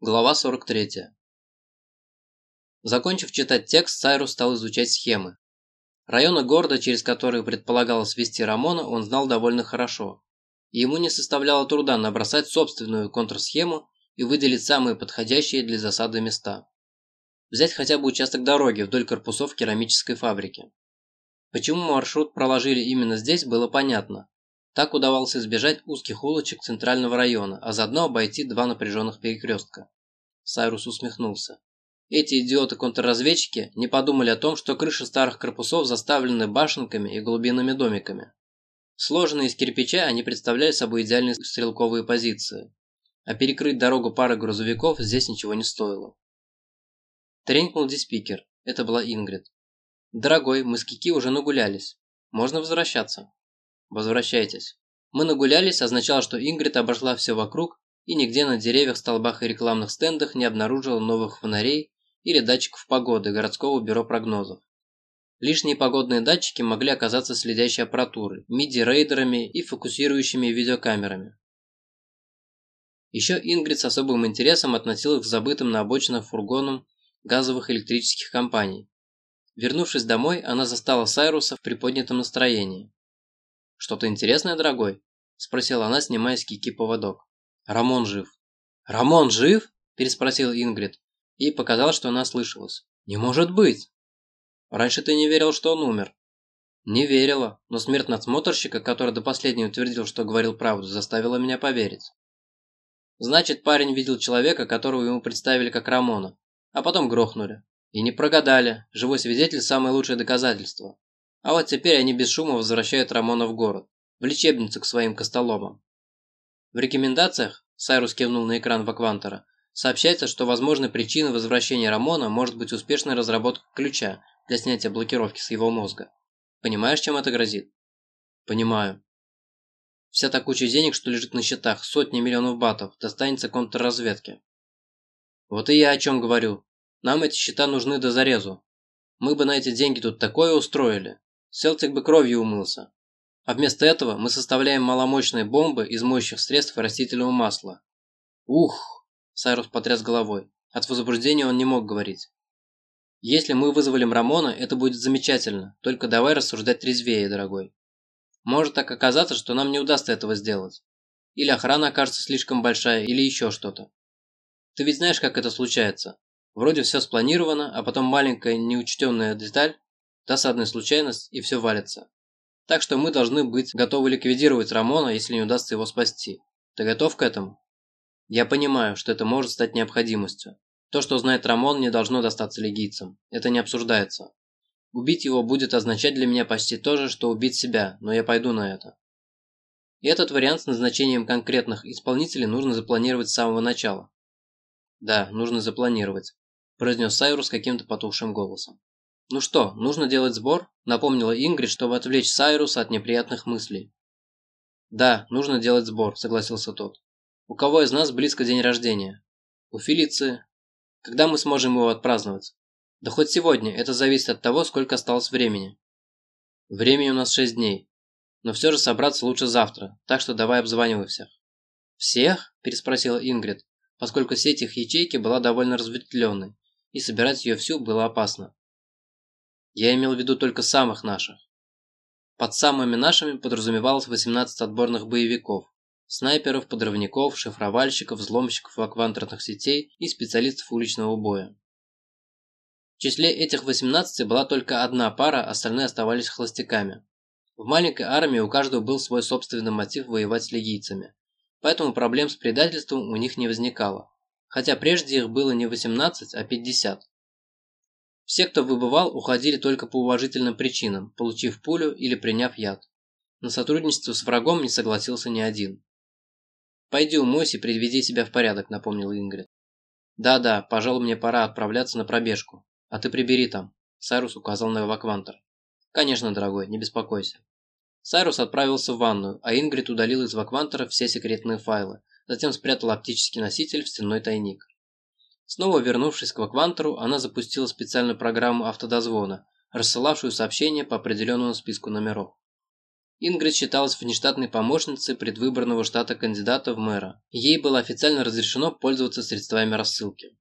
Глава 43. Закончив читать текст, Сайрус стал изучать схемы. Районы города, через которые предполагалось вести Рамона, он знал довольно хорошо. Ему не составляло труда набросать собственную контрсхему и выделить самые подходящие для засады места. Взять хотя бы участок дороги вдоль корпусов керамической фабрики. Почему маршрут проложили именно здесь, было понятно. Так удавалось избежать узких улочек центрального района, а заодно обойти два напряженных перекрестка. Сайрус усмехнулся. Эти идиоты-контрразведчики не подумали о том, что крыши старых корпусов заставлены башенками и глубинными домиками. Сложенные из кирпича, они представляли собой идеальные стрелковые позиции. А перекрыть дорогу пары грузовиков здесь ничего не стоило. Тренькнул диспикер. Это была Ингрид. «Дорогой, мы с Кики уже нагулялись. Можно возвращаться». Возвращайтесь. Мы нагулялись означало, что Ингрид обошла все вокруг и нигде на деревьях, столбах и рекламных стендах не обнаружила новых фонарей или датчиков погоды городского бюро прогнозов. Лишние погодные датчики могли оказаться следящей аппаратурой, MIDI-рейдерами и фокусирующими видеокамерами. Еще Ингрид с особым интересом относилась к забытым на обочинах фургонам газовых электрических компаний. Вернувшись домой, она застала Сайруса в приподнятом настроении. «Что-то интересное, дорогой?» – спросила она, снимая с Кики поводок. «Рамон жив». «Рамон жив?» – переспросил Ингрид. И показалось, что она слышалась. «Не может быть!» «Раньше ты не верил, что он умер». «Не верила, но смерть надсмотрщика, который до последнего утвердил, что говорил правду, заставила меня поверить». «Значит, парень видел человека, которого ему представили как Рамона, а потом грохнули. И не прогадали, живой свидетель – самое лучшее доказательство. А вот теперь они без шума возвращают Рамона в город, в лечебницу к своим костоломам. В рекомендациях, Сайрус кивнул на экран Ваквантера, сообщается, что возможной причиной возвращения Рамона может быть успешная разработка ключа для снятия блокировки с его мозга. Понимаешь, чем это грозит? Понимаю. Вся та куча денег, что лежит на счетах, сотни миллионов батов, достанется контрразведке. Вот и я о чем говорю. Нам эти счета нужны до зарезу. Мы бы на эти деньги тут такое устроили. Селтик бы кровью умылся. А вместо этого мы составляем маломощные бомбы из моющих средств растительного масла. Ух! Сайрус потряс головой. От возбуждения он не мог говорить. Если мы вызволим Рамона, это будет замечательно. Только давай рассуждать трезвее, дорогой. Может так оказаться, что нам не удастся этого сделать. Или охрана окажется слишком большая, или еще что-то. Ты ведь знаешь, как это случается. Вроде все спланировано, а потом маленькая неучтенная деталь досадная случайность и все валится. Так что мы должны быть готовы ликвидировать Рамона, если не удастся его спасти. Ты готов к этому? Я понимаю, что это может стать необходимостью. То, что знает Рамон, не должно достаться легийцам. Это не обсуждается. Убить его будет означать для меня почти то же, что убить себя, но я пойду на это. И этот вариант с назначением конкретных исполнителей нужно запланировать с самого начала. Да, нужно запланировать, произнес Сайрус каким-то потухшим голосом. «Ну что, нужно делать сбор?» – напомнила Ингрид, чтобы отвлечь Сайруса от неприятных мыслей. «Да, нужно делать сбор», – согласился тот. «У кого из нас близко день рождения?» «У Фелиции». «Когда мы сможем его отпраздновать?» «Да хоть сегодня, это зависит от того, сколько осталось времени». «Времени у нас шесть дней. Но все же собраться лучше завтра, так что давай обзванивай всех». «Всех?» – переспросила Ингрид, поскольку сеть их ячейки была довольно разветвленной, и собирать ее всю было опасно. Я имел в виду только самых наших. Под самыми нашими подразумевалось 18 отборных боевиков, снайперов, подрывников, шифровальщиков, взломщиков аквантерных сетей и специалистов уличного боя. В числе этих 18 была только одна пара, остальные оставались холостяками. В маленькой армии у каждого был свой собственный мотив воевать с легийцами, поэтому проблем с предательством у них не возникало, хотя прежде их было не 18, а 50. Все, кто выбывал, уходили только по уважительным причинам, получив пулю или приняв яд. На сотрудничество с врагом не согласился ни один. «Пойди умойся и приведи себя в порядок», – напомнил Ингрид. «Да-да, пожалуй, мне пора отправляться на пробежку. А ты прибери там», – Сайрус указал на эваквантер. «Конечно, дорогой, не беспокойся». Сайрус отправился в ванную, а Ингрид удалил из ваквантера все секретные файлы, затем спрятал оптический носитель в стенной тайник. Снова вернувшись к Ваквантеру, она запустила специальную программу автодозвона, рассылавшую сообщения по определенному списку номеров. Ингрид считалась внештатной помощницей предвыборного штата кандидата в мэра. Ей было официально разрешено пользоваться средствами рассылки.